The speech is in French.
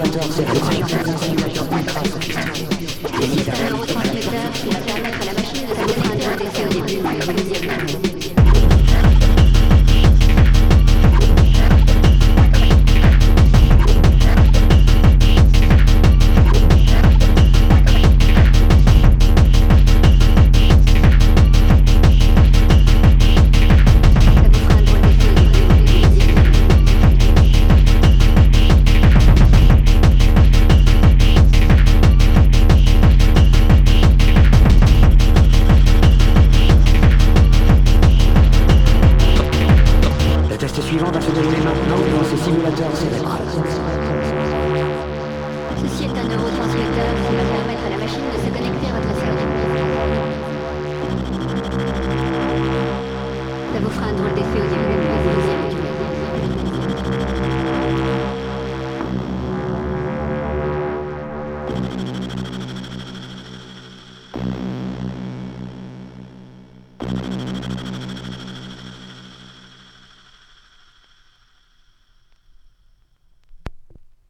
がとうござい。Ceci est un neurotransmetteur qui va permettre à la machine de se connecter à votre cerveau. Ça vous fera un drôle d'effet au début.